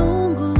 痛过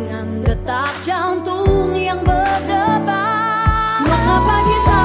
dengan detak jantung yang berdebar. Mengapa kita?